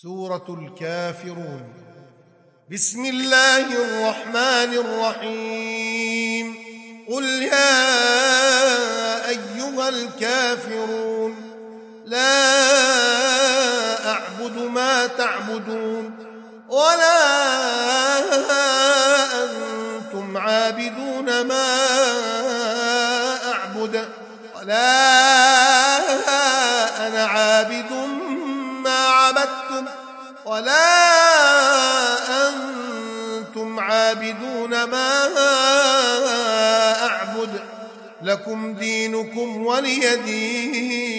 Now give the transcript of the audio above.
سورة الكافرون. بسم الله الرحمن الرحيم. قل يا أيها الكافرون لا أعبد ما تعبدون ولا أنتم عابدون ما أعبد ولا أنا عابد عبدتم ولا أنتم عابدون ما أعبد لكم دينكم ولي دين.